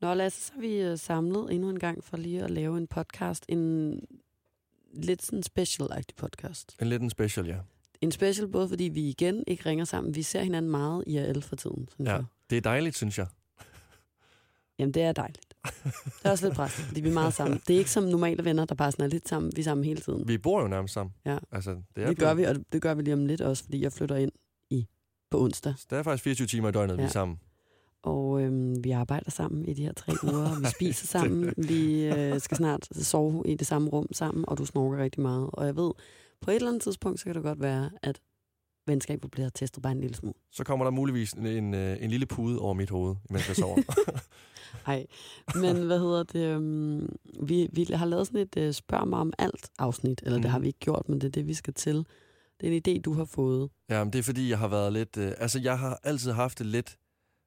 Nå, Lasse, så er vi øh, samlet endnu en gang for lige at lave en podcast. En lidt sådan special-agtig podcast. En lidt en special, ja. En special både fordi vi igen ikke ringer sammen. Vi ser hinanden meget i AL for tiden, synes ja. jeg. Det er dejligt, synes jeg. Jamen, det er dejligt. Det er også lidt pres, fordi vi er meget sammen. Det er ikke som normale venner, der bare sådan er lidt sammen. Vi er sammen hele tiden. Vi bor jo nærmest sammen. Ja. Altså, det, er Det gør vi, og det gør vi lige om lidt også, fordi jeg flytter ind i på onsdag. Det er faktisk 24 timer i døgnet, ja. vi er sammen. Og øhm, vi arbejder sammen i de her tre uger. Vi spiser sammen. Vi øh, skal snart sove i det samme rum sammen, og du snorker rigtig meget. Og jeg ved, på et eller andet tidspunkt, så kan det godt være, at venskabet bliver testet bare en lille smule. Så kommer der muligvis en, en, øh, en lille pude over mit hoved, mens jeg sover. Ej, men hvad hedder det? Øhm, vi, vi har lavet sådan et øh, spørg mig om alt afsnit, eller mm. det Mhm. har vi ikke gjort, men det er det, vi skal til. Det er en idé, du har fået. ja, men det er fordi, jeg har været lidt... Øh, altså, jeg har altid haft det lidt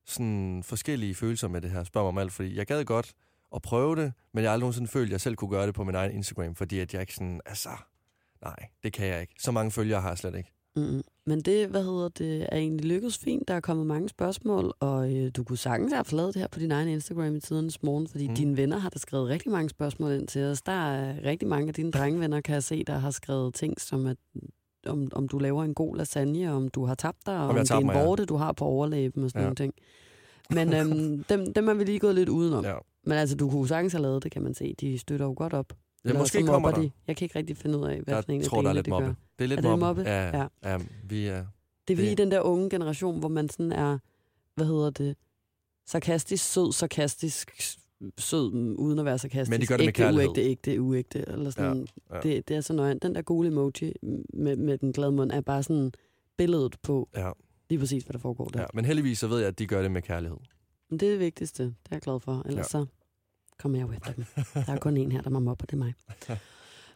sådan forskellige følelser med det her. Spørg mig om alt, fordi jeg gad godt at prøve det, men jeg har aldrig nogensinde følt, at jeg selv kunne gøre det på min egen Instagram, fordi at jeg ikke sådan... Altså, nej, det kan jeg ikke. Så mange følgere har jeg slet ikke. Mm-hmm. Men det, hvad hedder det, er egentlig lykkedes fint. Der er kommet mange spørgsmål, og øh, du kunne sagtens have lavet det her på din egen Instagram i tidernes morgen, fordi Mm. mm. dine venner har da skrevet rigtig mange spørgsmål ind til os. Der er rigtig mange af dine drengevenner, kan jeg se, der har skrevet ting som, at, om, om du laver en god lasagne, om du har tabt dig, og om, jeg det er en mig, ja. vorte, du har på overlæben og sådan Ja. nogle ting. Men øhm, dem, dem er vi lige gået lidt udenom. Ja. Men altså, du kunne sagtens have lavet det, kan man se. De støtter jo godt op. Ja, Eller måske kommer der. De. Jeg kan ikke rigtig finde ud af, hvad for en Jeg af tror, der er lidt de mobbe. gør. Det er lidt Er det mobbe. ja. Ja. ja. vi er... Det er fordi Det- den der unge generation, hvor man sådan er, hvad hedder det, sarkastisk, sød, sarkastisk, sød, uden at være sarkastisk. Men de gør det med ægte, kærlighed. Uægte, ægte, uægte. Eller sådan. Ja, ja. Det, det er så nøje. Den der gule emoji med, med den glade mund er bare sådan billedet på Ja, lige præcis, hvad der foregår der. ja. Men heldigvis så ved jeg, at de gør det med kærlighed. Men det er det vigtigste. Det er jeg glad for. Ellers Ja. så kommer jeg jo efter dem. Der er kun en her, der må mobbe, det er mig.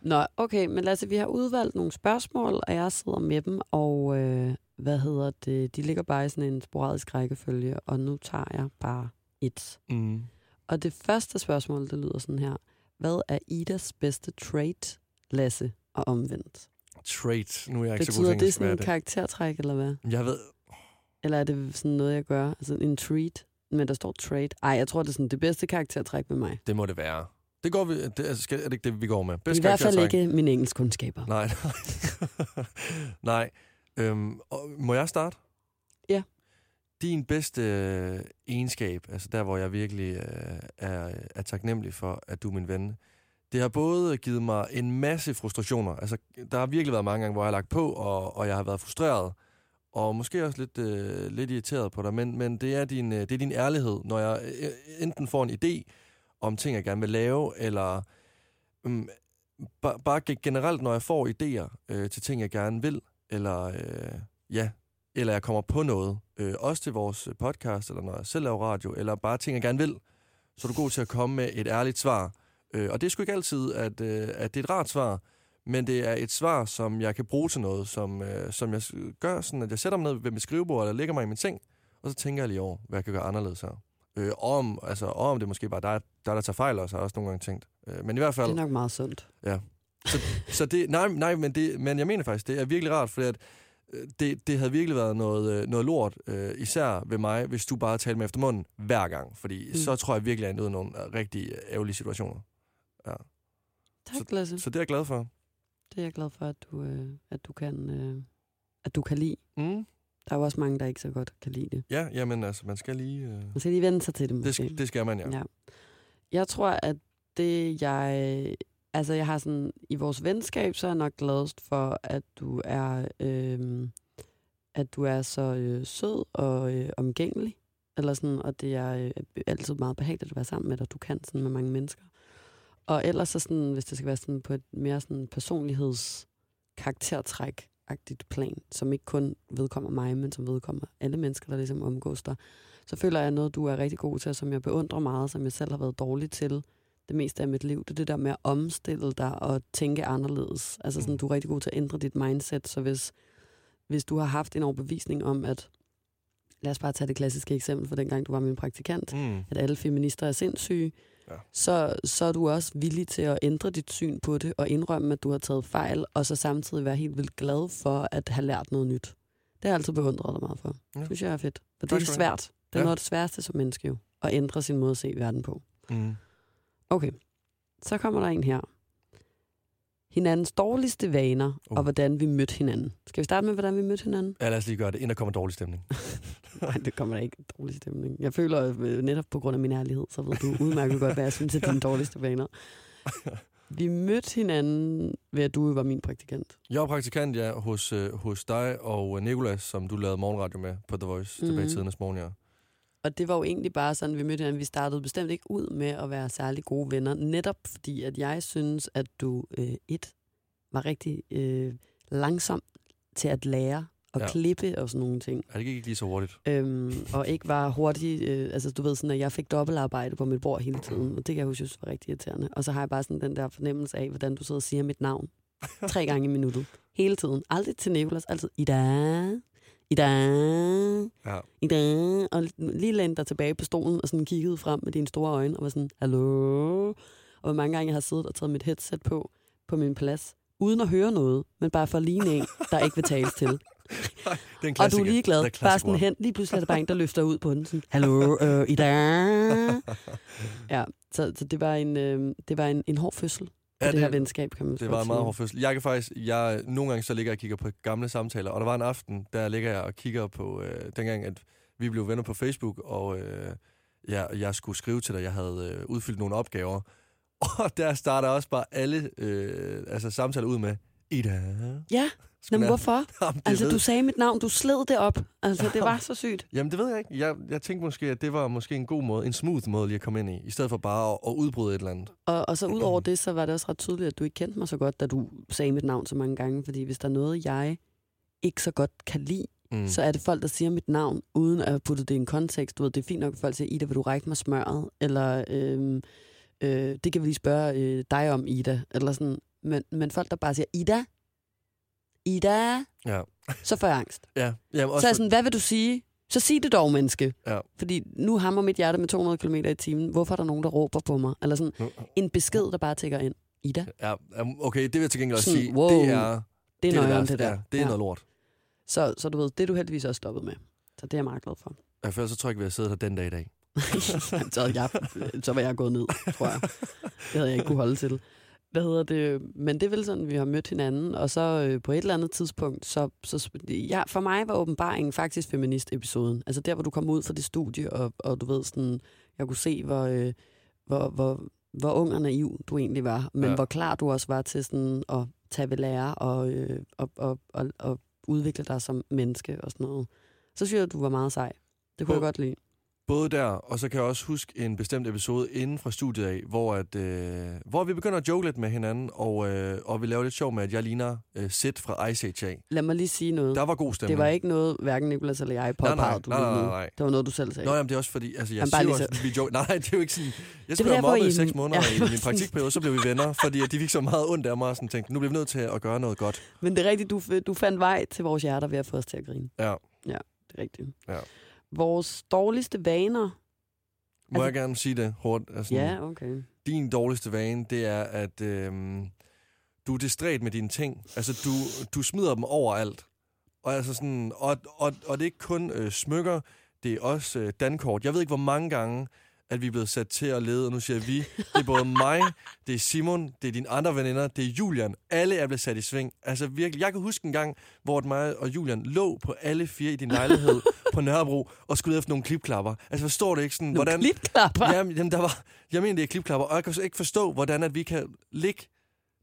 Nå, okay, men os vi har udvalgt nogle spørgsmål, og jeg sidder med dem, og øh, hvad hedder det, de ligger bare i sådan en sporadisk rækkefølge, og nu tager jeg bare et. Mm. Og det første spørgsmål, det lyder sådan her. Hvad er Idas bedste trait, Lasse, og omvendt? Trait. Nu er jeg ikke så god Betyder til det sådan en er karaktertræk, eller hvad? Jeg ved... Eller er det sådan noget, jeg gør? Altså en treat, men der står trait. Ej, jeg tror, det er sådan det bedste karaktertræk med mig. Det må det være. Det går vi... Det, altså, skal, er det ikke det, vi går med? I Bedst hvert fald ikke mine engelskkundskaber. Nej, nej. nej. Øhm, og må jeg starte? Din bedste øh, egenskab, altså der, hvor jeg virkelig øh, er, er taknemmelig for, at du er min ven, det har både givet mig en masse frustrationer. Altså, der har virkelig været mange gange, hvor jeg har lagt på, og, og jeg har været frustreret, og måske også lidt, øh, lidt irriteret på dig, men, men det, er din, øh, det er din ærlighed, når jeg øh, enten får en idé om ting, jeg gerne vil lave, eller øh, bare, bare generelt, når jeg får idéer øh, til ting, jeg gerne vil, eller øh, ja, eller jeg kommer på noget, øh, også til vores podcast, eller når jeg selv laver radio, eller bare ting, jeg gerne vil, så er du god til at komme med et ærligt svar. Øh, og det er sgu ikke altid, at, øh, at det er et rart svar, men det er et svar, som jeg kan bruge til noget, som, øh, som jeg gør sådan, at jeg sætter mig ned ved mit skrivebord, eller lægger mig i min seng, og så tænker jeg lige over, hvad jeg kan gøre anderledes her. Øh, om, altså, om det måske bare der, der, der tager fejl også, har jeg også nogle gange tænkt. Øh, men i hvert fald... Det er nok meget sundt. Så det, nej, nej men, det, men jeg mener faktisk, det er virkelig rart, fordi at, øh, det, det havde virkelig været noget, øh, noget lort, øh, især ved mig, hvis du bare talte med efter munden hver gang. Fordi mm. Så tror jeg virkelig, at jeg er nogle øh, rigtig ærgerlige situationer. Tak, Lasse. Så det er jeg glad for. Det er jeg glad for, at du, øh, at du kan... Øh, at du kan lide. Mm. Der er jo også mange, der ikke så godt kan lide det. Ja, jamen altså, man skal lige... Øh, Man skal lige vende sig til det, det, måske. skal, det skal man, ja. Ja. Jeg tror, at det jeg... Altså, jeg har sådan... I vores venskab, så er jeg nok gladest for, at du er... Øh, at du er så øh, sød og øh, omgængelig. Eller sådan, og det er øh, altid meget behageligt at være sammen med dig. Du kan sådan med mange mennesker. Og ellers så sådan, hvis det skal være sådan på et mere sådan personligheds karaktertræk agtigt plan, som ikke kun vedkommer mig, men som vedkommer alle mennesker, der ligesom omgås dig, så føler jeg noget, du er rigtig god til, og som jeg beundrer meget, som jeg selv har været dårlig til det meste af mit liv. Det er det der med at omstille dig og tænke anderledes. Altså sådan, Mm. du er rigtig god til at ændre dit mindset, så hvis, hvis du har haft en overbevisning om, at lad os bare tage det klassiske eksempel for dengang du var min praktikant, Mm. at alle feminister er sindssyge, Ja. så, så er du også villig til at ændre dit syn på det, og indrømme, at du har taget fejl, og så samtidig være helt vildt glad for at have lært noget nyt. Det har jeg altid beundret dig meget for. Ja. Det synes jeg er fedt. For det er svært. Det er Ja. noget af det sværeste som menneske jo. At ændre sin måde at se verden på. Mm. Okay, så kommer der en her. Hinandens dårligste vaner, uh. Og hvordan vi mødte hinanden. Skal vi starte med, hvordan vi mødte hinanden? Ja, lad os lige gøre det, inden der kommer dårlig stemning. Nej, det kommer der ikke dårlig stemning. Jeg føler øh, netop på grund af min ærlighed, så ved du udmærket godt, hvad jeg synes er dine dårligste vaner. Vi mødte hinanden ved, at du var min praktikant. Jeg var praktikant, ja, hos, øh, hos dig og Nikolas, som du lavede morgenradio med på The Voice, mm. tilbage i Mhm. tidernes morgen, ja. Og det var jo egentlig bare sådan, vi mødte hinanden. Vi startede bestemt ikke ud med at være særlig gode venner, netop fordi, at jeg synes, at du øh, et var rigtig øh, langsom til at lære og Ja. klippe og sådan nogle ting. Ja, det gik ikke lige så hurtigt. Øhm, og ikke var hurtig, øh, altså du ved sådan, at jeg fik dobbeltarbejde på mit bord hele tiden, og det kan jeg synes var rigtig irriterende. Og så har jeg bare sådan den der fornemmelse af, hvordan du sidder og siger mit navn tre gange i minuttet. Hele tiden. Aldrig til Nicolas, altid Ida, Ida, Ja. Ida. Og lige lænde dig tilbage på stolen og sådan kiggede frem med dine store øjne og var sådan, hallo? Og hvor mange gange jeg har siddet og taget mit headset på, på min plads, uden at høre noget, men bare for at ligne en, der ikke vil tales til. Det er en Og du er ligeglad. Er Bare sådan hen. Lige pludselig er der bare en, der løfter ud på den. Sådan, Hallo, øh, Ida. Ja, så, så det var en, øh, det var en, en hård fødsel Ja, det, det her venskab, kan man Det var en meget hård fødsel. Jeg kan faktisk, jeg, nogle gange så ligger jeg og kigger på gamle samtaler, og der var en aften, der ligger jeg og kigger på, øh, dengang at vi blev venner på Facebook, og øh, jeg, jeg skulle skrive til dig, jeg havde øh, udfyldt nogle opgaver, og der starter også bare alle øh, altså samtaler ud med, Ida. Ja, Skulle men jeg- hvorfor? Jamen, Altså, ved- du sagde mit navn, du sled det op. Altså, det var så sygt. Jamen, det ved jeg ikke. Jeg, jeg tænkte måske, at det var måske en god måde, en smooth måde lige at komme ind i, i stedet for bare at, at udbryde et eller andet. Og, og så ud over det, så var det også ret tydeligt, at du ikke kendte mig så godt, da du sagde mit navn så mange gange. Fordi hvis der er noget, jeg ikke så godt kan lide, mm. så er det folk, der siger mit navn, uden at putte det i en kontekst. Du ved, det er fint nok, at folk siger, Ida, vil du række mig smøret? Eller, øhm, øh, det kan vi lige spørge øh, dig om, Ida. Eller sådan. Men, men folk, der bare siger, Ida, Ida, Ja. så får jeg angst. Ja. Jamen, Så også er jeg sådan, hvad vil du sige? Så sig det dog, menneske. Ja. Fordi nu hammer mit hjerte med 200 km i timen. Hvorfor er der nogen, der råber på mig? Eller sådan Nu- en besked, der bare tækker ind. Ida, Ja, okay, det vil jeg til gengæld også Sådan, sige. wow. Det er, det er det, er noget det, om værste. det der. Ja, det er noget lort. Så, så du ved, det er du heldigvis også stoppet med. Så det er jeg meget glad for. Ja, for ellers så tror jeg ikke, vi har siddet her den dag i dag. så, jeg, så var jeg gået ned, tror jeg. Det havde jeg ikke kunne holde til. Hvad hedder det? Men det er vel sådan, vi har mødt hinanden, og så øh, på et eller andet tidspunkt, så, så ja, for mig var åbenbaringen faktisk feminist-episoden. Altså der, hvor du kom ud fra det studie, og, og du ved sådan, jeg kunne se, hvor, øh, hvor, hvor, hvor ung og naiv du egentlig var, men Ja. ja. hvor klar du også var til sådan at tage ved lære og, øh, og, og, og, og udvikle dig som menneske og sådan noget. Så synes jeg, at du var meget sej. Det kunne Hvor- jeg godt lide. Både der, og så kan jeg også huske en bestemt episode inden fra studiet af, hvor, at, øh, hvor vi begynder at joke lidt med hinanden, og, øh, og vi laver lidt sjov med, at jeg ligner øh, Sid fra Ice Age. Lad mig lige sige noget. Der var god stemning. Det var ikke noget, hverken Nicolas eller jeg nej, påpegede, du nej, nej, ville nej, vide. nej. Det var noget, du selv sagde. Nå, jamen, det er også fordi, altså, jeg Jamen, siger lige også, vi joke. Nej, det er jo ikke sådan... Jeg skulle mobbet i seks måneder Ja, i min praktikperiode, så blev vi venner, fordi at de fik så meget ondt af mig, og sådan tænkte, nu bliver vi nødt til at gøre noget godt. Men det er rigtigt, du, du fandt vej til vores hjerter ved at få os til at grine. Ja. Det er rigtigt. Ja. Vores dårligste vaner. Må Altså- jeg gerne sige det hurtigt? Altså, Ja, okay. din dårligste vane, det er, at øhm, du er distræt med dine ting. Altså, du, du smider dem overalt. Og, altså sådan, og, og, og det er ikke kun øh, smykker, det er også øh, dankort. Jeg ved ikke, hvor mange gange, at vi er blevet sat til at lede, og nu siger vi. Det er både mig, det er Simon, det er dine andre veninder, det er Julian. Alle er blevet sat i sving. Altså virkelig, jeg kan huske en gang, hvor mig og Julian lå på alle fire i din lejlighed på Nørrebro og skulle efter nogle klipklapper. Altså forstår du ikke sådan, Nogle hvordan... klipklapper. Jamen, jamen, der var, jeg mener, det er klipklapper, og jeg kan så ikke forstå, hvordan at vi kan ligge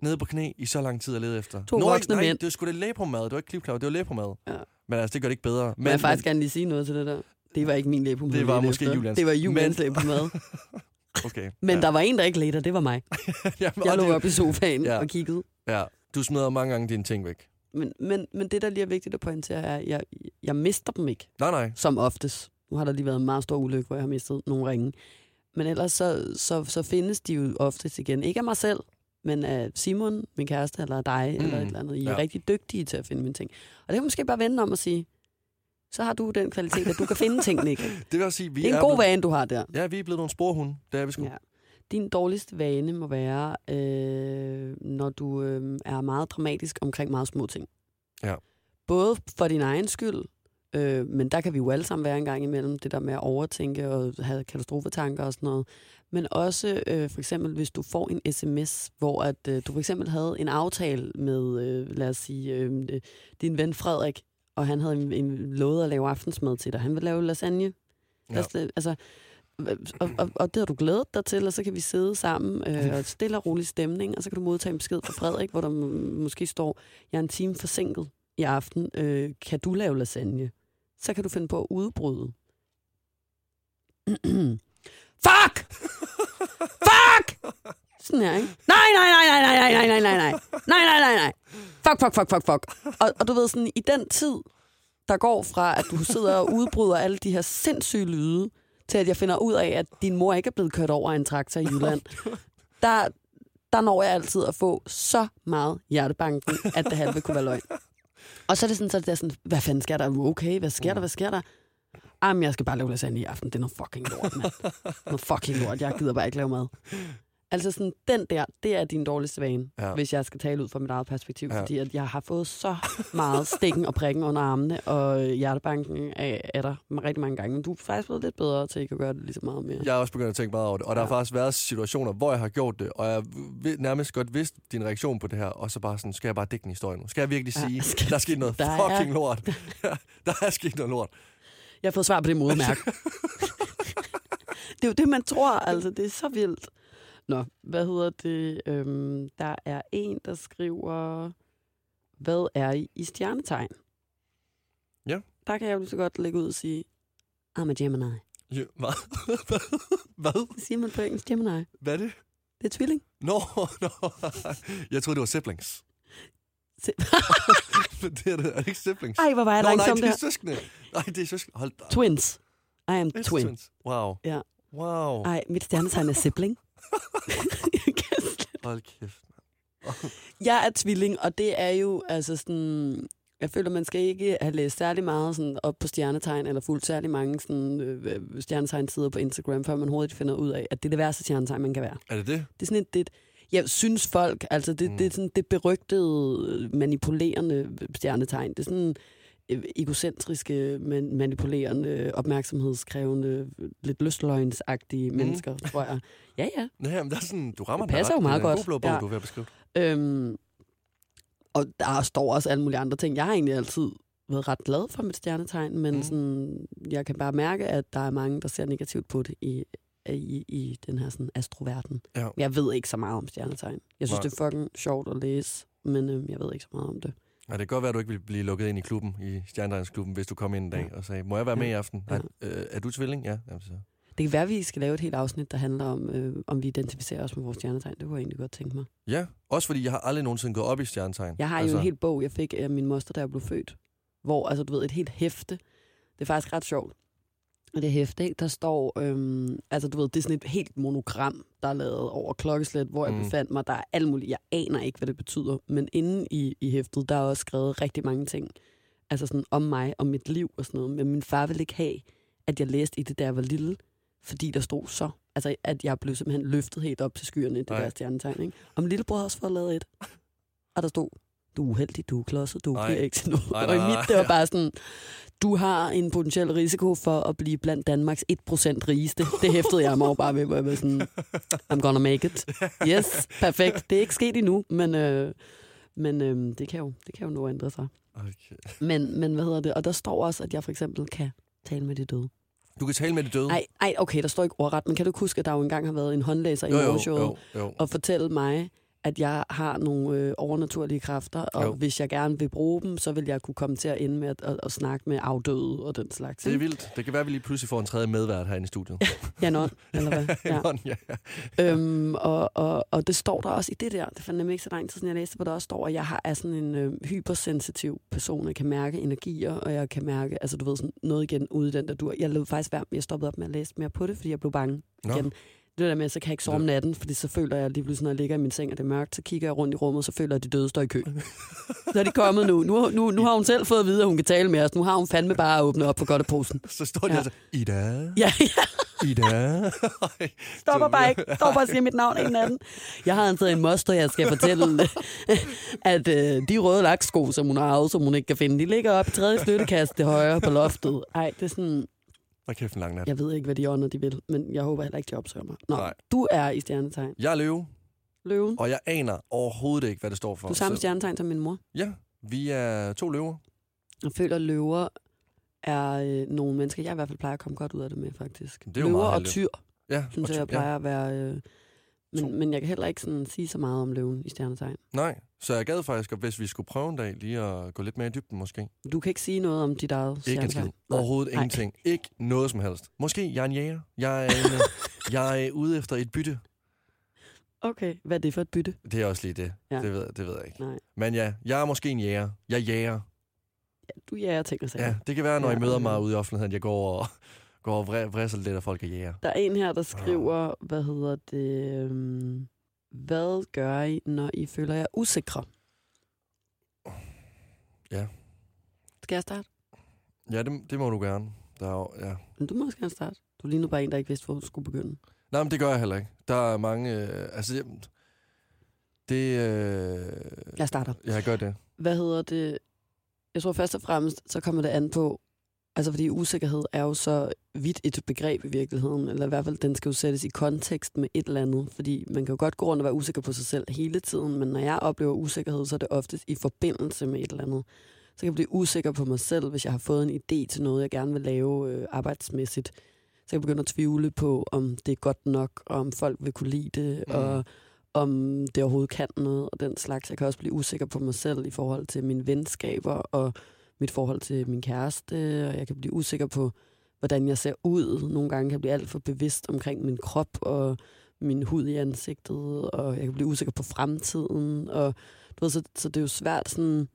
nede på knæ i så lang tid at lede efter. To Nå, voksne nej, mænd. det var sgu da læbromad, det var ikke klipklapper, det var læbromad. Ja. Men altså, det gør det ikke bedre. Men, jeg faktisk gerne lige sige noget til det der. Det var ikke min læbe på Det var måske Julians. Det var Julians Men- læbe på mad. Okay. Men ja. der var en, der ikke og det var mig. Jamen, Jeg og lå det- op i sofaen Ja. og kiggede. Ja, du smider mange gange dine ting væk. Men, men, men det, der lige er vigtigt at pointere, er, at jeg, jeg mister dem ikke. Nej, nej. som oftest. Nu har der lige været en meget stor ulykke, hvor jeg har mistet nogle ringe. Men ellers så, så, så findes de jo oftest igen. Ikke af mig selv, men af Simon, min kæreste, eller dig, mm. eller et eller andet. I er ja. rigtig dygtige til at finde mine ting. Og det kan måske bare vende om at sige, så har du den kvalitet, at du kan finde tingene igen. Det vil sige, vi Det er en er god blevet, vane, du har der. Ja, vi er blevet nogle sporhunde. Det er vi sgu. Ja. Din dårligste vane må være, øh, når du øh, er meget dramatisk omkring meget små ting. Ja. Både for din egen skyld, Øh, men der kan vi jo alle sammen være en gang imellem, det der med at overtænke og have katastrofetanker og sådan noget. Men også øh, for eksempel, hvis du får en sms, hvor at, øh, du for eksempel havde en aftale med, øh, lad os sige, øh, din ven Frederik, og han havde en, en lovet at lave aftensmad til dig. Han vil lave lasagne. Ja. Altså, og, og, og det har du glædet dig til, og så kan vi sidde sammen øh, og stille og rolig stemning, og så kan du modtage en besked fra Frederik, hvor der måske står, jeg er en time forsinket i aften, øh, kan du lave lasagne? Så kan du finde på at udbryde. Fuck! Fuck! Sådan her, ikke? Nej, nej, nej, nej, nej, nej, nej, nej, nej, nej, nej, nej, nej, nej. Fuck, fuck, fuck, fuck, fuck. Og, og du ved sådan, i den tid, der går fra, at du sidder og udbryder alle de her sindssyge lyde, til at jeg finder ud af, at din mor ikke er blevet kørt over af en traktor i Jylland, der, der når jeg altid at få så meget hjertebanken, at det halve kunne være løgn. Og så er det sådan, så er det der sådan, hvad fanden sker der? Er okay? Hvad sker der? Hvad sker der? Jamen, jeg skal bare lave lasagne i aften. Det er noget fucking lort, mand. Noget fucking lort. Jeg gider bare ikke lave mad. Altså sådan, den der, det er din dårligste vane, Ja. ja. hvis jeg skal tale ud fra mit eget perspektiv. Ja. Ja. Fordi at jeg har fået så meget stikken og prikken under armene, og hjertebanken af, af dig rigtig mange gange. Men du er faktisk blevet lidt bedre til ikke at gøre det lige så meget mere. Jeg har også begyndt at tænke meget over det, og der har Ja. faktisk været situationer, hvor jeg har gjort det, og jeg nærmest godt vidst din reaktion på det her, og så bare sådan, skal jeg bare dække en historie nu? Skal jeg virkelig Ja, sige, skal- der er sket noget Der er- fucking lort? der er sket noget lort. Jeg har fået svar på det modermærke. det er jo det, man tror, altså. Det er så vildt. Nå, hvad hedder det? Øhm, der er en, der skriver, hvad er I i stjernetegn? Ja. Der kan jeg jo så godt lægge ud og sige, I'm a Gemini. Jo, Hvad? Hvad? Siger man på engelsk, Gemini. Hvad er det? Det er tvilling. Nå, nå. Jeg troede, det var siblings. Se- det er det. Er det ikke siblings? Ej, hvor var jeg nej, langsom det er der. søskende. Nej, det er søskende. Hold da. Twins. I am twin. twins. Wow. Ja. Wow. Ej, mit stjernetegn er sibling. Hold kæft. jeg er tvilling, og det er jo altså sådan... Jeg føler, man skal ikke have læst særlig meget sådan, op på stjernetegn, eller fuldt særlig mange sådan, øh, stjernetegn-sider på Instagram, før man hurtigt finder ud af, at det er det værste stjernetegn, man kan være. Er det det? Det er sådan et, det, et- jeg synes folk, altså det, Mm. mm. det er sådan det berygtede, manipulerende stjernetegn. Det er sådan egocentriske, men manipulerende, opmærksomhedskrævende, lidt lystløgnsagtige mm. mennesker, tror jeg. Ja, ja. Nej, men der er sådan, du rammer Det den passer ret. jo meget Det er en godt. god blå bog, Ja. du er ved at beskrive. Øhm, og der står også alle mulige andre ting. Jeg har egentlig altid været ret glad for mit stjernetegn, men mm. sådan, jeg kan bare mærke, at der er mange, der ser negativt på det i, i, i den her sådan astroverden. Ja. Jeg ved ikke så meget om stjernetegn. Jeg synes, Nej. det er fucking sjovt at læse, men øhm, jeg ved ikke så meget om det. Ja, det kan godt være, at du ikke vil blive lukket ind i klubben, i Stjernetegnsklubben, hvis du kom ind en dag og sagde, må jeg være med i aften? Nej, øh, er du tvilling? Ja. Jamen, så. Det kan være, at vi skal lave et helt afsnit, der handler om, øh, om vi identificerer os med vores stjernetegn. Det kunne jeg egentlig godt tænke mig. ja, også fordi jeg har aldrig nogensinde gået op i stjernetegn. Jeg har altså... jo en hel bog, jeg fik af min moster, da jeg blev født. Hvor, altså du ved, et helt hæfte. Det er faktisk ret sjovt. Det hæfte, ikke, der står, øhm, altså du ved, det er sådan et helt monogram, der er lavet over klokkeslæt, hvor jeg Mm. befandt mig. Der er alt muligt. Jeg aner ikke, hvad det betyder. Men inde i, i hæftet, der er også skrevet rigtig mange ting. Altså sådan om mig, om mit liv og sådan noget. Men min far ville ikke have, at jeg læste i det, da jeg var lille. Fordi der stod så. Altså, at jeg blev simpelthen løftet helt op til skyerne, det Nej. der stjernetegn. Ikke? Og min lillebror har også fået lavet et. Og der stod, du er uheldig, du er klodset, du Nej. bliver ikke til noget. Nej, og i nej, mit, nej. det var bare sådan, du har en potentiel risiko for at blive blandt Danmarks 1% rigeste. Det hæftede jeg mig bare ved, hvor jeg var sådan, I'm gonna make it. Yes, perfekt. Det er ikke sket endnu, men, øh, men øh, det, kan jo, det kan jo at ændre sig. Okay. Men, men hvad hedder det? Og der står også, at jeg for eksempel kan tale med de døde. Du kan tale med det døde. Nej, ej, okay, der står ikke ordret, men kan du huske, at der jo engang har været en håndlæser jo, i morgenshowet, og fortælle mig, at jeg har nogle øh, overnaturlige kræfter, og Jo. hvis jeg gerne vil bruge dem, så vil jeg kunne komme til at ende med at, at, at snakke med afdøde og den slags. Det er vildt. Det kan være, at vi lige pludselig får en tredje medvært herinde i studiet. Ja, nå, eller hvad? Ja. ja. øhm, og, og, og det står der også i det der, det fandt nemlig ikke så lang tid siden, jeg læste, hvor der også står, at jeg har, er sådan en øh, hypersensitiv person. Jeg kan mærke energier, og jeg kan mærke, altså du ved, sådan noget igen ude i den der dur. Jeg lød faktisk være, jeg stoppede op med at læse mere på det, fordi jeg blev bange Nå. Det der med, så kan jeg ikke sove om natten, fordi så føler jeg lige pludselig, når jeg ligger i min seng, og det er mørkt, så kigger jeg rundt i rummet, så føler jeg, at de døde står i kø. så er de kommet nu. Nu, nu, nu har hun selv fået at vide, at hun kan tale med os. Nu har hun fandme bare åbnet op for godteposen. Så står de Ja. altså, Ida, Ja, ja. Ida. Stopper bare ikke. Stopper bare og siger mit navn en natten. Jeg har altid en moster, jeg skal fortælle, at øh, de røde laksko, som hun har arvet, som hun ikke kan finde, de ligger op i tredje flyttekasse til højre på loftet. Ej, det er sådan, Hvor kæft en lang nat. jeg ved ikke, hvad de ånder, de vil, men jeg håber heller ikke, de opsøger mig. Nå, Nej. du er i stjernetegn. Jeg er løve, Løven. og jeg aner overhovedet ikke, hvad det står for. Du er samme stjernetegn som min mor. Ja, vi er to løver. Jeg føler, at løver er øh, nogle mennesker, jeg i hvert fald plejer at komme godt ud af det med, faktisk. Det er løver og tyr, Ja, synes og jeg, ty- jeg plejer at være... Øh, To. men, men jeg kan heller ikke sådan sige så meget om løven i stjernetegn. Nej, så jeg gad faktisk, at hvis vi skulle prøve en dag, lige at gå lidt mere i dybden måske. Du kan ikke sige noget om dit eget Ikke en skid. Overhovedet Nej. ingenting. Ikke noget som helst. Måske jeg er en jæger. Jeg er, en, jeg er ude efter et bytte. Okay, hvad er det for et bytte? Det er også lige det. Ja. Ja. Det, ved, det ved jeg ikke. Nej. Men ja, jeg er måske en jæger. Jeg jager. Du jager ting og sager. Ja, det kan være, når Ja, I møder mig ude i offentligheden, jeg går og, går og vrisser lidt af folk er jæger. Der er en her, der skriver, hvad hedder det... Øhm, hvad gør I, når I føler jer usikre? Ja. Skal jeg starte? Ja, det, det må du gerne. Der er, jo- ja. Men du må også gerne starte. Du lignede bare en, der ikke vidste, hvor du skulle begynde. Nej, men det gør jeg heller ikke. Der er mange... Øh, altså, jeg- det... Øh, Jeg starter. jeg gør det. Hvad hedder det? Jeg tror først og fremmest, så kommer det an på, altså fordi usikkerhed er jo så vidt et begreb i virkeligheden, eller i hvert fald, den skal jo sættes i kontekst med et eller andet, fordi man kan jo godt gå rundt og være usikker på sig selv hele tiden, men når jeg oplever usikkerhed, så er det oftest i forbindelse med et eller andet. Så kan jeg blive usikker på mig selv, hvis jeg har fået en idé til noget, jeg gerne vil lave øh, arbejdsmæssigt. Så kan jeg begynde at tvivle på, om det er godt nok, og om folk vil kunne lide det, mm. og om det overhovedet kan noget, og den slags. Jeg kan også blive usikker på mig selv i forhold til mine venskaber, og mit forhold til min kæreste, og jeg kan blive usikker på, hvordan jeg ser ud. Nogle gange kan jeg blive alt for bevidst omkring min krop, og min hud i ansigtet, og jeg kan blive usikker på fremtiden, og du ved, så, så det er jo svært sådan,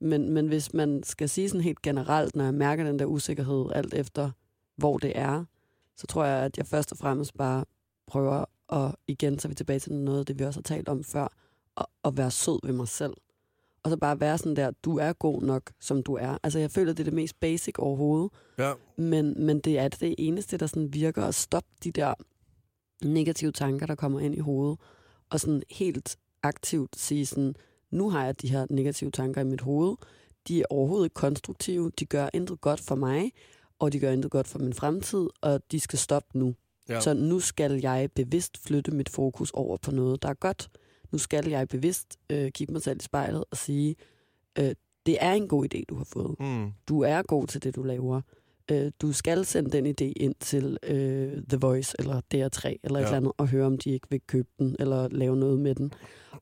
men, men hvis man skal sige sådan helt generelt, når jeg mærker den der usikkerhed, alt efter hvor det er, så tror jeg, at jeg først og fremmest bare prøver at, igen, så er vi tilbage til noget af det, vi også har talt om før, at, at være sød ved mig selv. Og så bare være sådan der, du er god nok, som du er. Altså, jeg føler, det er det mest basic overhovedet. Ja, Men, men det er det eneste, der sådan virker at stoppe de der negative tanker, der kommer ind i hovedet. Og sådan helt aktivt sige sådan, nu har jeg de her negative tanker i mit hoved. De er overhovedet ikke konstruktive. De gør intet godt for mig, og de gør intet godt for min fremtid, og de skal stoppe nu. ja. Så nu skal jeg bevidst flytte mit fokus over på noget, der er godt. Nu skal jeg bevidst øh, kigge mig selv i spejlet og sige, øh, det er en god idé, du har fået. Mm. Du er god til det, du laver. Øh, du skal sende den idé ind til øh, The Voice eller DR3 eller ja. et eller andet, og høre, om de ikke vil købe den eller lave noget med den.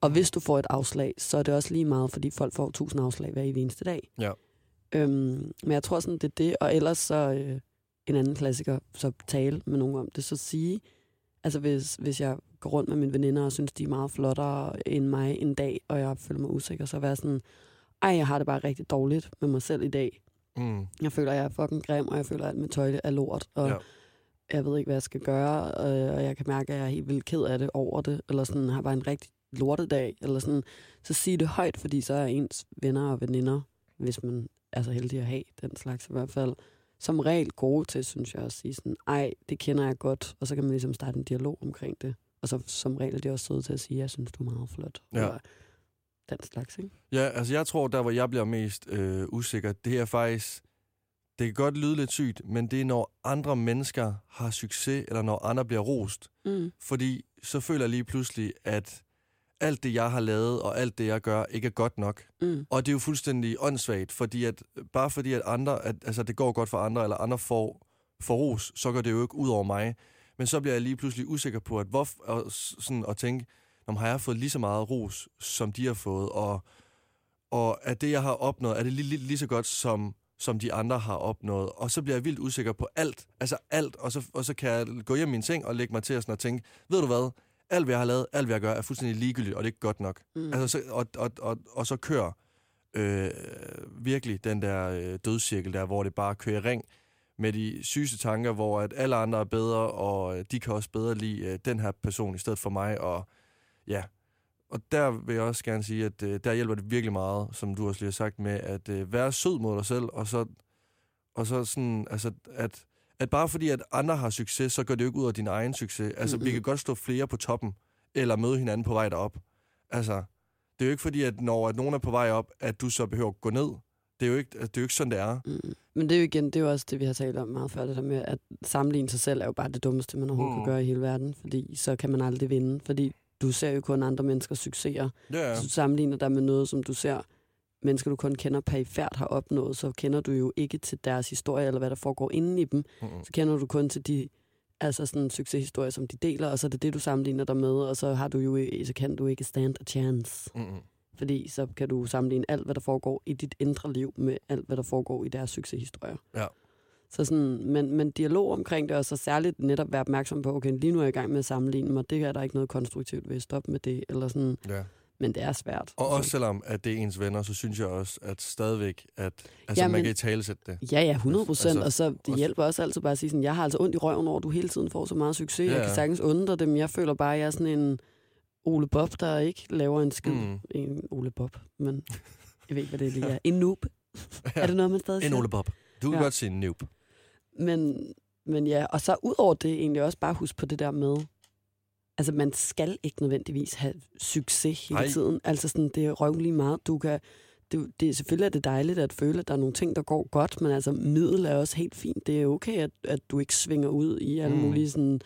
Og hvis du får et afslag, så er det også lige meget, fordi folk får tusind afslag hver eneste dag. Ja. Øhm, men jeg tror sådan, det er det. Og ellers så øh, en anden klassiker, så tale med nogen om det, så sige, altså hvis, hvis jeg går rundt med mine veninder og synes, de er meget flottere end mig en dag, og jeg føler mig usikker, så være sådan, ej, jeg har det bare rigtig dårligt med mig selv i dag. Mm. Jeg føler, jeg er fucking grim, og jeg føler, at mit tøj er lort, og Ja. jeg ved ikke, hvad jeg skal gøre, og jeg kan mærke, at jeg er helt vildt ked af det over det, eller sådan, har bare en rigtig lortedag, eller sådan. Så sig det højt, fordi så er ens venner og veninder, hvis man er så heldig at have den slags i hvert fald, som regel gode til, synes jeg, at sige sådan, ej, det kender jeg godt, og så kan man ligesom starte en dialog omkring det. Og så som regel er de også søde til at sige, jeg synes, du er meget flot. Ja. Og den slags, ikke? Ja, altså jeg tror, der hvor jeg bliver mest øh, usikker, det er faktisk, det kan godt lyde lidt sygt, men det er, når andre mennesker har succes, eller når andre bliver rost. Mm. Fordi så føler jeg lige pludselig, at alt det, jeg har lavet, og alt det, jeg gør, ikke er godt nok. Mm. Og det er jo fuldstændig åndssvagt, fordi at, bare fordi at andre, at, altså det går godt for andre, eller andre får, får ros, så går det jo ikke ud over mig. Men så bliver jeg lige pludselig usikker på, at hvor, og, sådan, at tænke, om har jeg fået lige så meget ros, som de har fået, og, og at det, jeg har opnået, er det lige, lige, lige så godt, som, som de andre har opnået. Og så bliver jeg vildt usikker på alt, altså alt, og så, og så kan jeg gå hjem i min seng og lægge mig til at, sådan at tænke, ved du hvad, alt hvad jeg har lavet, alt hvad jeg gør, er fuldstændig ligegyldigt, og det er ikke godt nok. Mm. Altså, så, og, og, og, og så kører øh, virkelig den der øh, dødscirkel der, hvor det bare kører ring med de sygeste tanker, hvor at alle andre er bedre, og øh, de kan også bedre lide øh, den her person i stedet for mig, og ja. Og der vil jeg også gerne sige, at øh, der hjælper det virkelig meget, som du også lige har sagt, med at øh, være sød mod dig selv, og så, og så sådan, altså, at, at bare fordi, at andre har succes, så går det jo ikke ud af din egen succes. Altså, mm-hmm. vi kan godt stå flere på toppen, eller møde hinanden på vej derop. Altså, det er jo ikke fordi, at når at nogen er på vej op, at du så behøver at gå ned. Det er jo ikke, det er jo ikke sådan, det er. Mm. Men det er jo igen, det er jo også det, vi har talt om meget før, det der med, at sammenligne sig selv er jo bare det dummeste, man overhovedet mm. kan gøre i hele verden, fordi så kan man aldrig vinde, fordi du ser jo kun andre menneskers succeser. Ja, Så du sammenligner dig med noget, som du ser mennesker, du kun kender perifært har opnået, så kender du jo ikke til deres historie, eller hvad der foregår inde i dem. Mm-hmm. Så kender du kun til de altså sådan succeshistorier, som de deler, og så er det det, du sammenligner dig med, og så har du jo, så kan du ikke stand a chance. Mm-hmm. Fordi så kan du sammenligne alt, hvad der foregår i dit indre liv, med alt, hvad der foregår i deres succeshistorier. Ja. Så sådan, men, men dialog omkring det, og så særligt netop være opmærksom på, okay, lige nu er jeg i gang med at sammenligne mig, det er der ikke noget konstruktivt ved at stoppe med det, eller sådan, Ja. Men det er svært. Og Så- også selvom, at det er ens venner, så synes jeg også, at stadigvæk, at altså, Ja, man men- kan i tale det. Ja, ja, 100 procent. Altså, Altså, og så det også- hjælper også altid bare at sige sådan, jeg har altså ondt i røven over, at du hele tiden får så meget succes. Ja, Jeg kan ja. sagtens undre dem. Jeg føler bare, at jeg er sådan en Ole Bob, der ikke laver en skid. Mm. En Ole Bob, men jeg ved ikke, hvad det lige er. En noob. Er det noget, man stadig En siger? Ole Bob. Du kan Ja. godt sige en noob. Men, men ja, og så ud over det egentlig også bare huske på det der med, altså man skal ikke nødvendigvis have succes hele Nej. tiden. Altså sådan, det er røvlig meget. Du kan, det, det, selvfølgelig er det dejligt at føle, at der er nogle ting, der går godt, men altså middel er også helt fint. Det er okay, at, at du ikke svinger ud i alle Mm. mulige sådan,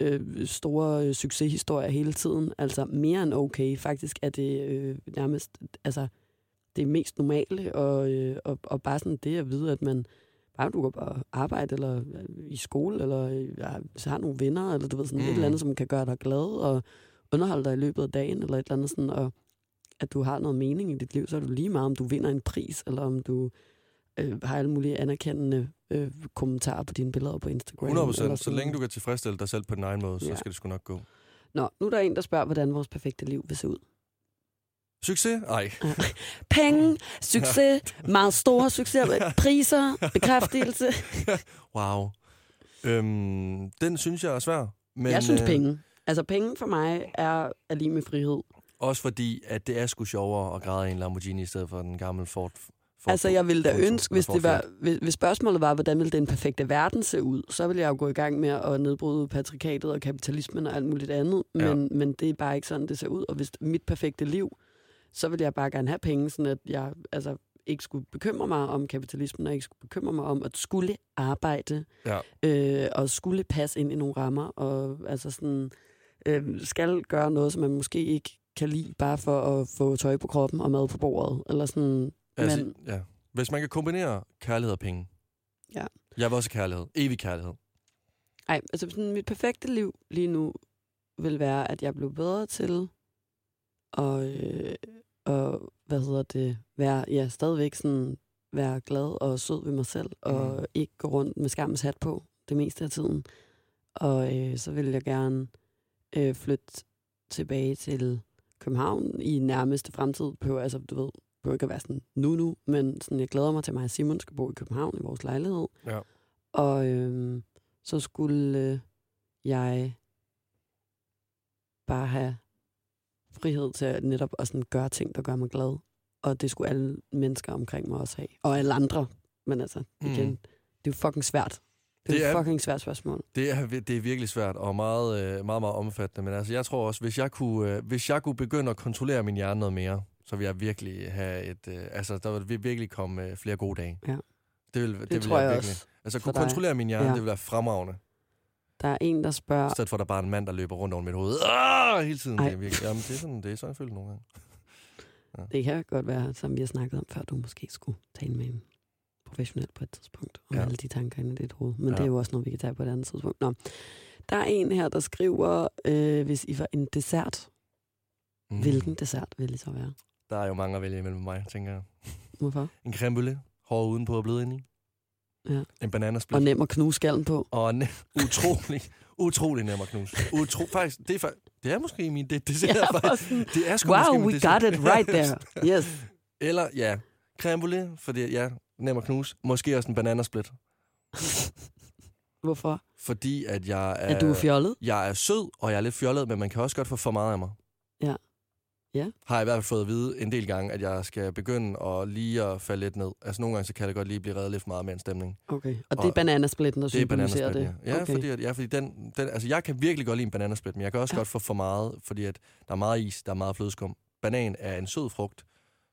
øh, store øh, succeshistorier hele tiden. Altså mere end okay. Faktisk er det øh, nærmest, altså det mest normale, og, øh, og, og bare sådan det at vide, at man bare du går på arbejde, eller øh, i skole, eller øh, ja, så har nogle venner, eller du ved sådan mm. et eller andet, som kan gøre dig glad, og underholde dig i løbet af dagen, eller et eller andet sådan, og at du har noget mening i dit liv, så er du lige meget, om du vinder en pris, eller om du øh, har alle mulige anerkendende øh, kommentarer på dine billeder på Instagram. 100 eller procent. Så sådan. længe du kan tilfredsstille dig selv på din egen måde, så Ja. skal det sgu nok gå. Nå, nu er der en, der spørger, hvordan vores perfekte liv vil se ud. Succes? Ej. Penge, succes, meget store succes, priser, bekræftelse. Wow. Øhm, den synes jeg er svær. Men, jeg synes øh, penge. Altså penge for mig er, er lige med frihed. Også fordi, at det er sgu sjovere at græde i en Lamborghini i stedet for den gamle Ford. Ford Altså, jeg ville da Ford- ønske, hvis, det var, hvis, hvis spørgsmålet var, hvordan ville den perfekte verden se ud, så ville jeg jo gå i gang med at nedbryde patrikatet og kapitalismen og alt muligt andet. Ja. Men, men det er bare ikke sådan, det ser ud. Og hvis mit perfekte liv, så ville jeg bare gerne have penge, sådan at jeg altså, ikke skulle bekymre mig om kapitalismen, og ikke skulle bekymre mig om at skulle arbejde, Ja. øh, og skulle passe ind i nogle rammer, og altså sådan, øh, skal gøre noget, som man måske ikke kan lide, bare for at få tøj på kroppen og mad på bordet, eller sådan. Altså, men, ja. Hvis man kan kombinere kærlighed og penge. Ja. Jeg vil også kærlighed. Evig kærlighed. Ej, altså sådan, mit perfekte liv lige nu vil være, at jeg blev bedre til at, øh, og, hvad hedder det, være, ja, stadigvæk sådan, være glad og sød ved mig selv, og Mhm. ikke gå rundt med skammens hat på det meste af tiden. Og øh, så vil jeg gerne øh, flytte tilbage til København i nærmeste fremtid. På, altså, du ved, på ikke at være sådan nu nu, men sådan, jeg glæder mig til, at mig og Simon skal bo i København i vores lejlighed. Ja. Og øhm, så skulle øh, jeg bare have frihed til at netop at sådan gøre ting, der gør mig glad. Og det skulle alle mennesker omkring mig også have. Og alle andre. Men altså, igen, Mm. det er jo fucking svært. Det er, Det er- fucking svært spørgsmål. Det er, det er virkelig svært og meget, øh, meget, meget omfattende. Men altså, jeg tror også, hvis jeg, kunne, øh, hvis jeg kunne begynde at kontrollere min hjerne noget mere, så ville jeg virkelig have et... Øh, altså, der ville virkelig komme flere gode dage. Ja. Det, vil, det, Det, vil tror jeg, virkelig. også. Altså, kunne kontrollere min hjerne, ja. det ville være fremragende. Der er en, der spørger... I stedet for, at der bare er en mand, der løber rundt over mit hoved. Ah, hele tiden. Ej. Det er, virkelig, jamen, det er sådan, det er sådan, jeg føler nogle gange. Det kan godt være, som vi har snakket om før, du måske skulle tale med en professionel på et tidspunkt, om Ja. ja. alle de tanker inde i dit hoved. Men Ja. ja. det er jo også noget, vi kan tage på et andet tidspunkt. Nå. Der er en her, der skriver, øh, hvis I var en dessert, Mm. mm. hvilken dessert vil I så være? Der er jo mange at vælge imellem mig, tænker jeg. Hvorfor? En creme brûlée, hård udenpå og blød indeni. Ja. En bananasplit. Og nem at knuse skallen på. Og ne- utrolig, utrolig nem at knuse. Utro, faktisk, det er, det er måske min det, det, Ja, er faktisk, det er sgu måske wow, min we got it right there. Yes. Eller, ja, creme brûlée, fordi ja, nem at knuse. Måske også en bananasplit. Hvorfor? Fordi at jeg er... Er du fjollet? Jeg er sød, og jeg er lidt fjollet, men man kan også godt få for meget af mig. Ja. Ja. Har jeg i hvert fald fået at vide en del gange, at jeg skal begynde at lige at falde lidt ned. Altså nogle gange, så kan det godt lige blive reddet lidt for meget med en stemning. Okay. Og, og det er bananasplitten, der Det er symboliserer det? ja. Ja, okay. fordi, at, ja, fordi den, den, altså jeg kan virkelig godt lide en bananasplit, men jeg kan også ja. godt få for meget, fordi at der er meget is, der er meget flødeskum. Banan er en sød frugt,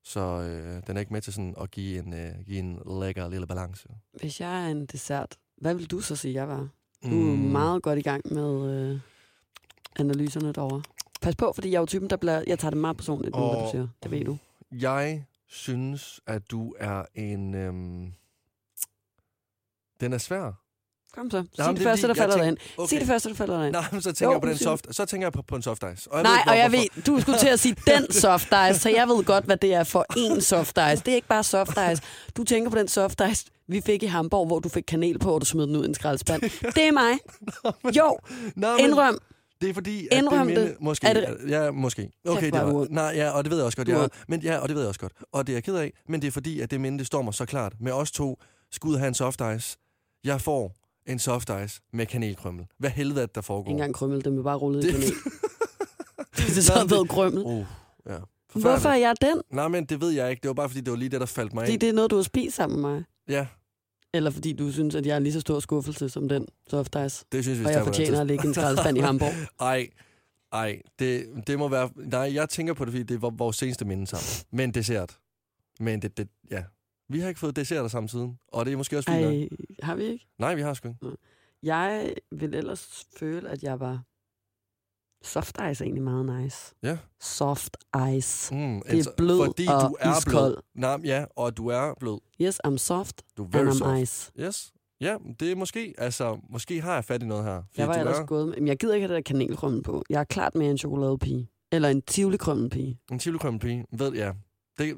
så øh, den er ikke med til sådan at give en, øh, give en lækker lille balance. Hvis jeg er en dessert, hvad vil du så sige, jeg var? Du er Mm. meget godt i gang med øh, analyserne derovre. Pas på, fordi jeg er jo typen, der bliver... Jeg tager det meget personligt, nu, hvad du siger. Det ved du. Jeg synes, at du er en... Øhm... Den er svær. Kom så. Sig Jamen, det, det første, der falder dig ind. Sig det første, der falder dig ind. Nej, så tænker Jo, jeg på den soft, så tænker jeg på, på en soft ice. Og jeg Nej, ikke, og jeg hvorfor. ved, du skulle til at sige den soft ice, så jeg ved godt, hvad det er for en soft ice. Det er ikke bare soft ice. Du tænker på den soft ice, vi fik i Hamburg, hvor du fik kanel på, og du smed den ud i en skraldespand. Det er mig. Jo, Nå, men indrøm. Det er fordi, at Indrøm det, minde, måske, Er det... Ja, måske. Okay, det er var, nej, ja, og det ved jeg også godt. Er Jeg, men, ja, og det ved jeg også godt. Og det er jeg ked af, men det er fordi, at det minde, det står mig så klart. Med os to skal ud og have en soft ice. Jeg får en soft ice med kanelkrømmel. Hvad helvede er det, der foregår? Ikke engang krømmel, den vil bare rulle i Det- kanel. det er så været krømmel. Uh, ja. Hvorfor er jeg den? Nej, men det ved jeg ikke. Det var bare fordi, det var lige det, der faldt mig Fordi ind. det er noget, du har spist sammen med mig. Ja, Eller fordi du synes, at jeg er en lige så stor skuffelse som den soft ice. det synes vi Og jeg fortjener at ligge i en skraldespand i Hamburg. Ej, ej, det, det må være... Nej, jeg tænker på det, fordi det var vores seneste minde sammen. Men dessert. Men det, det, ja. Vi har ikke fået desserter sammen siden. Og det er måske også fint nok. Ej, har vi ikke? Nej, vi har sgu ikke. Jeg vil ellers føle, at jeg var... Soft ice er egentlig meget nice. Ja. Soft ice. Mm, Det er blød Fordi og du er iskold. blød. Nej, ja, og du er blød. Yes, I'm soft Du er very and I'm soft. ice. Yes. Ja, det er måske, altså, måske har jeg fat i noget her. Jeg var ellers er gået med... Men jeg gider ikke have det der kanelkrømmel på. Jeg er klart mere en chokoladepige. Eller en tivoli-krømmelpige. en tivolikrømmepige. Ved, ja. Det,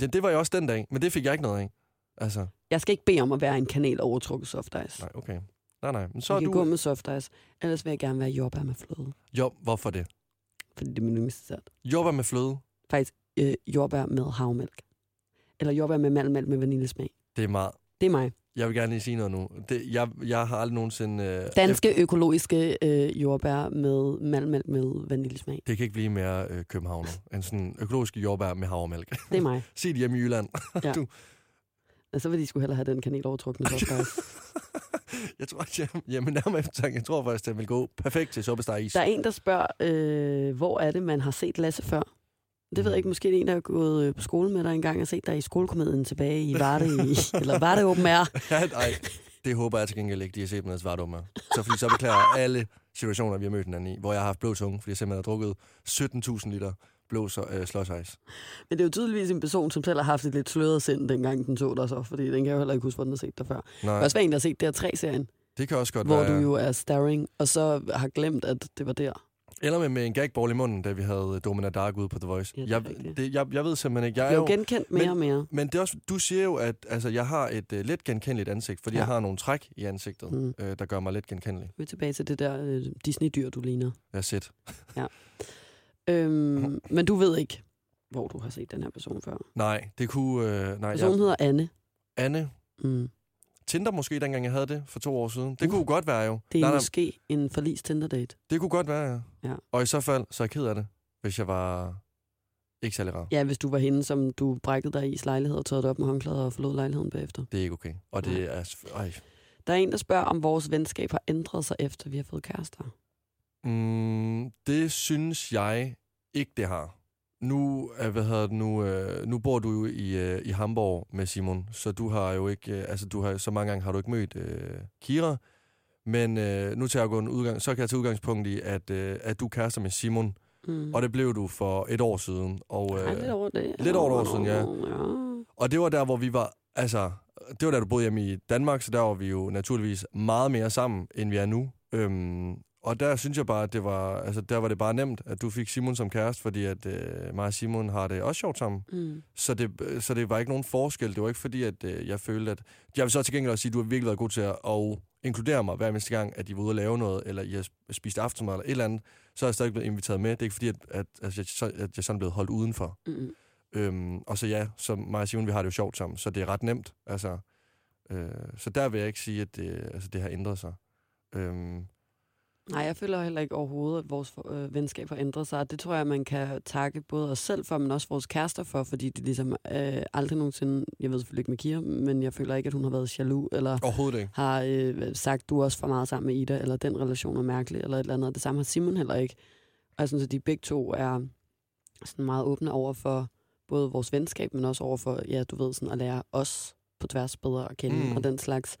ja, det var jeg også den dag, men det fik jeg ikke noget af. Altså, Jeg skal ikke bede om at være en kanel overtrukket soft ice. nej, okay. Nej, nej. Men så Så er jeg kan du... gå med soft ice. Ellers vil jeg gerne være jordbær med fløde. Jo, hvorfor det? Fordi det er min yndlingsdessert. Jordbær med fløde, Øh, jordbær med havmælk. Eller jordbær med malmælk med vaniljesmag. det er meget... Det er mig. Jeg vil gerne lige sige noget nu. Det, jeg, jeg har aldrig nogensinde... Øh, Danske økologiske øh, jordbær med malmælk med vaniljesmag. Det kan ikke blive mere øh, københavner end sådan økologiske jordbær med havremælk. Det er mig. Sig det hjemme i Jylland. Og så vil de skulle hellere have den kanel overtrukne. jeg tror, jeg, jamen, nærmere eftertanke, jeg tror faktisk, det vil gå perfekt til suppesteg is. Der er en, der spørger, øh, hvor er det, man har set Lasse før? Det ved jeg ikke. Måske det er en, der er gået øh, på skole med dig engang og set dig i skolekomedien tilbage i Varde, i, eller Varde Open Air. Ja, nej, det håber jeg til gengæld ikke, de har set med svart med. Så fordi så beklager jeg alle situationer, vi har mødt hinanden i, hvor jeg har haft blå tunge, fordi jeg simpelthen har drukket 17.000 liter blå så, øh, slåsejs. Men det er jo tydeligvis en person, som selv har haft et lidt sløret sind, dengang den så dig så, fordi den kan jeg jo heller ikke huske, hvor den har set dig før. Det Nej, kan også være en, der har set DR3-serien, det kan også godt hvor være. du jo er starring, og så har glemt, at det var der. Eller med, med en gagball i munden, da vi havde Domina Dark ude på The Voice. Ja, det jeg, det, jeg, jeg ved simpelthen ikke. Jeg Jeg er jo genkendt mere men- og mere. men det er også, du siger jo, at altså, jeg har et uh, let genkendeligt ansigt, fordi Ja. ja. jeg har nogle træk i ansigtet, Mm. øh, der gør mig let genkendelig. Vi er tilbage til det der øh, Disney-dyr, du ligner. Jeg er set. Øhm, men du ved ikke, hvor du har set den her person før. Nej, det kunne... Øh, nej, Personen jeg, hedder Anne. Anne. Mm. Tinder måske, dengang jeg havde det for to år siden. Det Uh. kunne godt være jo. Det er nej, nej, måske en forlis Tinder-date. det kunne godt være, ja. Ja. Og i så fald, så er jeg ked af det, hvis jeg var ikke særlig rar. Ja, hvis du var hende, som du brækkede dig i lejlighed og tørrede op med håndklæder og forlod lejligheden bagefter. Det er ikke okay. Og det er... sf- Ej. Der er en, der spørger, om vores venskab har ændret sig, efter vi har fået kærester. Mm, det synes jeg ikke, det har. Nu, øh, hvad hedder det, nu, øh, nu bor du jo i, øh, i Hamburg med Simon, så du har jo ikke, øh, altså du har, så mange gange har du ikke mødt øh, Kira, men øh, nu tager jeg gå en udgang, så kan jeg tage udgangspunkt i, at, øh, at du er kærester med Simon, Mm. og det blev du for et år siden. Og, Ej, lidt over det. lidt over et år siden, ja. ja. Og det var der, hvor vi var, altså, det var da du boede hjemme i Danmark, så der var vi jo naturligvis meget mere sammen, end vi er nu. Øhm, og der synes jeg bare, at det var, altså, der var det bare nemt, at du fik Simon som kæreste, fordi at øh, mig og Simon har det også sjovt sammen. Mm. Så det, så det var ikke nogen forskel. Det var ikke fordi, at øh, jeg følte, at... Jeg vil så til gengæld også sige, at du har virkelig været god til at, at inkludere mig hver eneste gang, at I var ude og lave noget, eller I har spist aftensmad eller et eller andet, så er jeg stadig blevet inviteret med. Det er ikke fordi, at, at, at, jeg, så, at jeg sådan er blevet holdt udenfor. Mm. Øhm, og så ja, så mig og Simon, vi har det jo sjovt sammen, så det er ret nemt. Altså, Øh, så der vil jeg ikke sige, at det, altså, det har ændret sig. Øhm, Nej, jeg føler heller ikke overhovedet, at vores øh, venskab har ændret sig. Det tror jeg, man kan takke både os selv for, men også vores kærester for, fordi det ligesom øh, aldrig nogensinde, jeg ved selvfølgelig ikke med Kira, men jeg føler ikke, at hun har været jaloux, eller overhovedet ikke. har øh, sagt, du er også for meget sammen med Ida, eller den relation er mærkelig, eller et eller andet. Det samme har Simon heller ikke. Og jeg synes, at de begge to er sådan meget åbne over for både vores venskab, men også over for, ja, du ved, sådan at lære os på tværs bedre at kende, Mm. og den slags.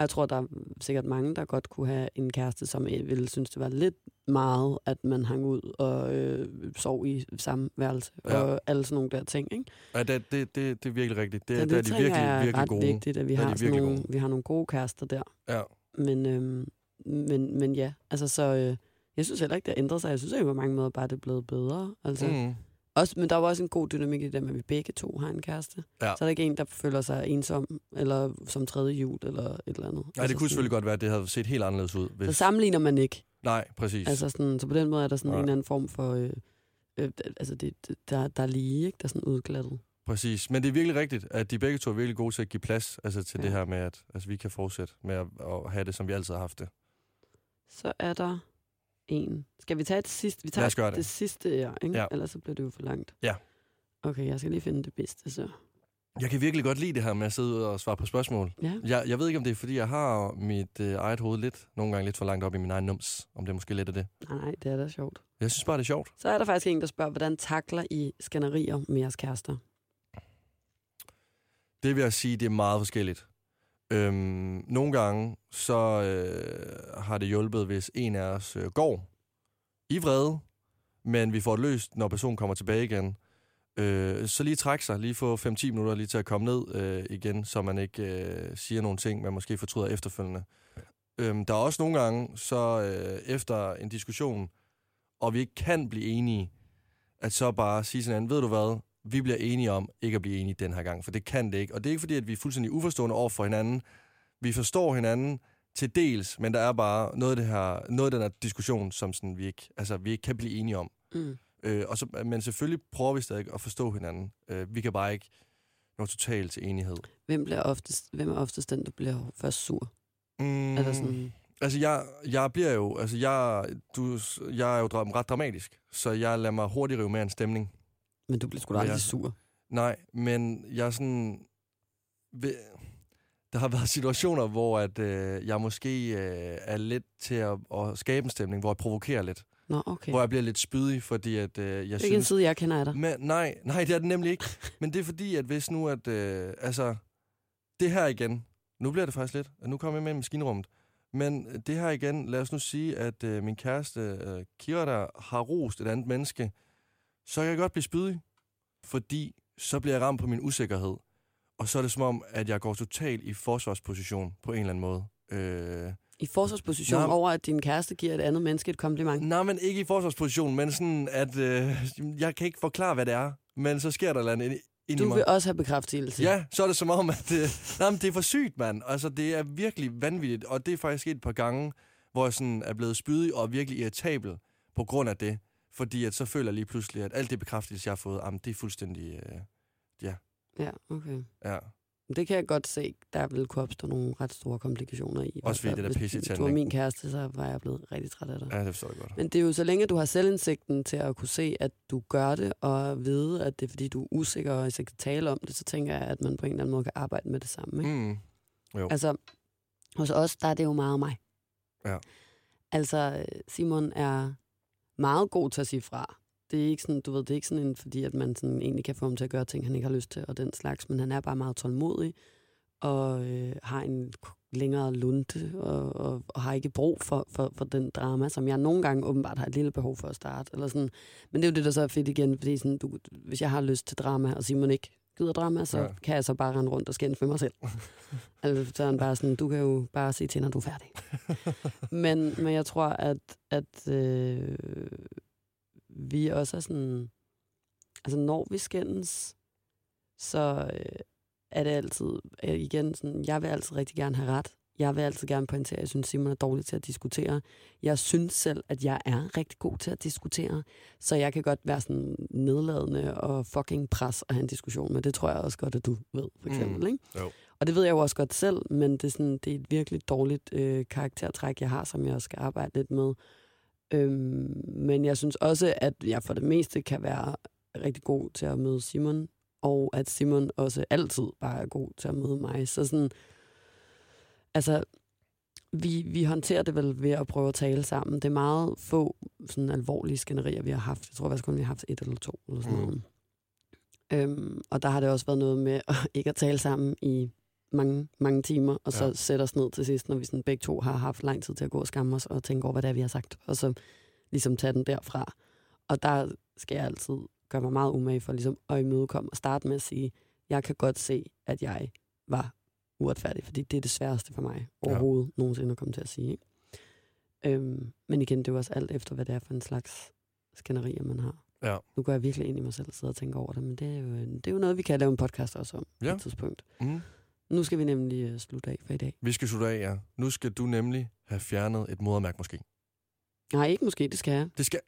Jeg tror, der er sikkert mange, der godt kunne have en kæreste, som øh, ville synes, det var lidt meget, at man hang ud og øh, sov i samme værelse, Ja. ja. og alle sådan nogle der ting, ikke? Ja, det, det, det, det er virkelig rigtigt. Det, Så det, der er de virkelig, er virkelig ret gode. vigtigt, at vi har, sådan nogle, gode. vi har nogle gode kærester der. Ja. Men, øhm, men, men ja, altså så... Øh, jeg synes heller ikke, det har ændret sig. Jeg synes jo på mange måder bare, det er blevet bedre. Altså, mm. Også, men der var også en god dynamik i det, med, at vi begge to har en kæreste. Ja. Så er der ikke en, der føler sig ensom, eller som tredje jul, eller et eller andet. Nej, det kunne selvfølgelig godt være, at det havde set helt anderledes ud. Så Hvis... sammenligner man ikke. Nej, præcis. Altså sådan, så på den måde er der sådan Nej. en eller anden form for... Øh, øh, altså det, det, der, der er lige, ikke? Der er sådan udglattet. Præcis. Men det er virkelig rigtigt, at de begge to er virkelig gode til at give plads altså til Ja. det her med, at altså, vi kan fortsætte med at, at have det, som vi altid har haft det. Så er der en. Skal vi tage det sidste? Vi tager det. det sidste, ja, ikke? Ja. Ellers så bliver det jo for langt. Ja. Okay, jeg skal lige finde det bedste, så. Jeg kan virkelig godt lide det her med at sidde og svare på spørgsmål. Ja. Jeg, jeg ved ikke, om det er, fordi jeg har mit øh, eget hoved lidt, nogle gange lidt for langt op i min egen nums. Om det er måske lidt af det. Nej, nej, det er da sjovt. Jeg synes bare, det er sjovt. Så er der faktisk en, der spørger, hvordan takler I skænderier med jeres kærester? Det vil jeg sige, det er meget forskelligt. Øhm, nogle gange, så øh, har det hjulpet, hvis en af os øh, går i vrede, men vi får det løst, når personen kommer tilbage igen. Øh, så lige trække sig, lige få 5-10 minutter lige til at komme ned øh, igen, så man ikke øh, siger nogle ting, man måske fortryder efterfølgende. Øhm, der er også nogle gange, så øh, efter en diskussion, og vi ikke kan blive enige, at så bare sige sådan, ved du hvad, vi bliver enige om ikke at blive enige den her gang, for det kan det ikke. Og det er ikke fordi, at vi er fuldstændig uforstående over for hinanden. Vi forstår hinanden til dels, men der er bare noget af, det her, noget af den her diskussion, som sådan, vi, ikke, altså, vi ikke kan blive enige om. Mm. Øh, og så, men selvfølgelig prøver vi stadig at forstå hinanden. Øh, vi kan bare ikke nå totalt til enighed. Hvem, bliver oftest, hvem er oftest den, der bliver først sur? Mm, Er der sådan, Altså, jeg, jeg bliver jo... Altså, jeg, du, jeg er jo ret dramatisk, så jeg lader mig hurtigt rive med en stemning. Men du bliver sgu da aldrig sur. Nej, men jeg er sådan... Ved, der har været situationer, hvor at, øh, jeg måske øh, er lidt til at, at skabe en stemning, hvor jeg provokerer lidt. Nå, okay. Hvor jeg bliver lidt spydig, fordi at, øh, jeg er synes... ikke en side, jeg kender af dig. Men, nej, nej, det er det nemlig ikke. Men det er fordi, at hvis nu, at... Øh, altså, det her igen... Nu bliver det faktisk lidt, nu kommer jeg med i maskinrummet. Men det her igen, lad os nu sige, at øh, min kæreste, øh, Kira, der har rost et andet menneske, så kan jeg godt blive spydig, fordi så bliver jeg ramt på min usikkerhed. Og så er det som om, at jeg går totalt i forsvarsposition på en eller anden måde. Øh, I forsvarsposition Nå. over, at din kæreste giver et andet menneske et kompliment. Nej, men ikke i forsvarsposition, men sådan, at øh, jeg kan ikke forklare, hvad det er. Men så sker der et eller andet ind, Du vil også have bekræftelse. Ja, så er det som om, at det, nej, men det er for sygt, mand. Altså, det er virkelig vanvittigt, og det er faktisk sket et par gange, hvor jeg sådan er blevet spydig og virkelig irritabel på grund af det. Fordi at så føler jeg lige pludselig, at alt det bekræftelse, jeg har fået, jamen, det er fuldstændig... Øh, Ja, okay. ja. Det kan jeg godt se, der vil kunne opstå nogle ret store komplikationer i. Også fordi fald. det der Hvis pisse Du var min kæreste, så var jeg blevet rigtig træt af dig. ja, det forstår jeg godt. Men det er jo så længe, du har selvindsigten til at kunne se, at du gør det, og vide, at det er fordi, du er usikker og ikke kan tale om det, så tænker jeg, at man på en eller anden måde kan arbejde med det samme. Ikke? Mm. Jo. Altså, hos os, der er det jo meget mig. Ja. Altså, Simon er meget god til at sige fra. Det er ikke sådan, du ved, det er ikke sådan en, fordi at man sådan egentlig kan få ham til at gøre ting, han ikke har lyst til, og den slags, men han er bare meget tålmodig, og øh, har en længere lunte, og, og, og har ikke brug for, for, for den drama, som jeg nogle gange åbenbart har et lille behov for at starte. Eller sådan. Men det er jo det, der så er fedt igen, fordi sådan, du, hvis jeg har lyst til drama, og Simon ikke gider drama, så Ja. kan jeg så bare rende rundt og skændes med mig selv. altså, så er han bare sådan, du kan jo bare sige til, når du er færdig. men, men jeg tror, at, at øh, vi også er sådan... Altså, når vi skændes, så øh, er det altid... Øh, igen, sådan, jeg vil altid rigtig gerne have ret. Jeg vil altid gerne pointere, at jeg synes, Simon er dårlig til at diskutere. Jeg synes selv, at jeg er rigtig god til at diskutere, så jeg kan godt være sådan nedladende og fucking pres og have en diskussion, men det tror jeg også godt, at du ved, for eksempel. Mm. Ikke? Jo. Og det ved jeg jo også godt selv, men det er, sådan, det er et virkelig dårligt øh, karaktertræk, jeg har, som jeg også skal arbejde lidt med. Øhm, men jeg synes også, at jeg for det meste kan være rigtig god til at møde Simon, og at Simon også altid bare er god til at møde mig. Så sådan, altså, vi, vi håndterer det vel ved at prøve at tale sammen. Det er meget få sådan alvorlige skænderier, vi har haft. Jeg tror faktisk kun, vi har haft et eller to. Eller sådan Mm. noget. Øhm, og der har det også været noget med at ikke at tale sammen i mange, mange timer, og så Ja. sætte os ned til sidst, når vi sådan begge to har haft lang tid til at gå og skamme os og tænke over, hvad det er, vi har sagt, og så ligesom tage den derfra. Og der skal jeg altid gøre mig meget umage for ligesom at imødekomme og starte med at sige, jeg kan godt se, at jeg var uretfærdig, fordi det er det sværeste for mig overhovedet ja. nogensinde at komme til at sige. Ikke? Øhm, men igen, det er jo også alt efter, hvad det er for en slags skænderier, man har. Ja. Nu går jeg virkelig ind i mig selv og sidder og tænker over det, men det er jo, det er jo noget, vi kan lave en podcast også om ja. På et tidspunkt. Mm. Nu skal vi nemlig uh, slutte af for i dag. Vi skal slutte af, ja. Nu skal du nemlig have fjernet et modermærke måske. Nej, ikke måske, det skal jeg. Det skal...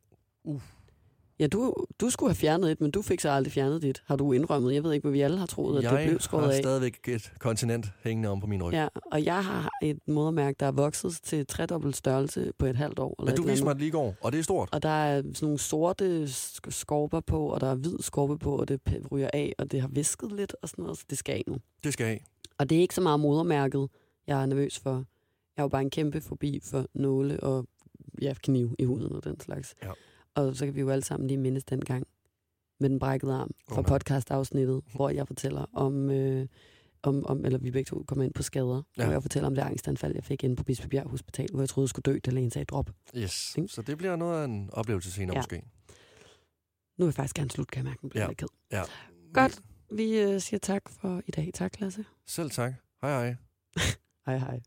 Ja, du, du skulle have fjernet et, men du fik så aldrig fjernet dit, har du indrømmet. Jeg ved ikke, hvad vi alle har troet, at jeg det blev skåret har af. stadigvæk et kontinent hængende om på min ryg. Ja, og jeg har et modermærke, der er vokset til tredobbelt størrelse på et halvt år. Eller Men du viste mig det lige i går, og det er stort. Og der er sådan nogle sorte sk- skorper på, og der er hvid skorpe på, og det ryger af, og det har visket lidt og sådan noget, så det skal af nu. Det skal af. Og det er ikke så meget modermærket, jeg er nervøs for. Jeg har jo bare en kæmpe fobi for nåle og ja, kniv i huden og den slags. Ja. Og så kan vi jo alle sammen lige mindes den gang med den brækkede arm fra nej. podcast-afsnittet, hvor jeg fortæller om, øh, om, om, eller vi begge to kommer ind på skader, Ja. hvor jeg fortæller om det angstanfald, jeg fik inde på Bispebjerg Hospital, hvor jeg troede, jeg skulle dø, da lægen sagde drop. Yes. Ikke? Så det bliver noget af en oplevelse senere Ja. måske. Nu vil jeg faktisk gerne slutte, kan jeg mærke, nu bliver Ja. ked. Ja. Godt. Vi øh, siger tak for i dag. Tak, Lasse. Selv tak. Hej hej. Hej hej.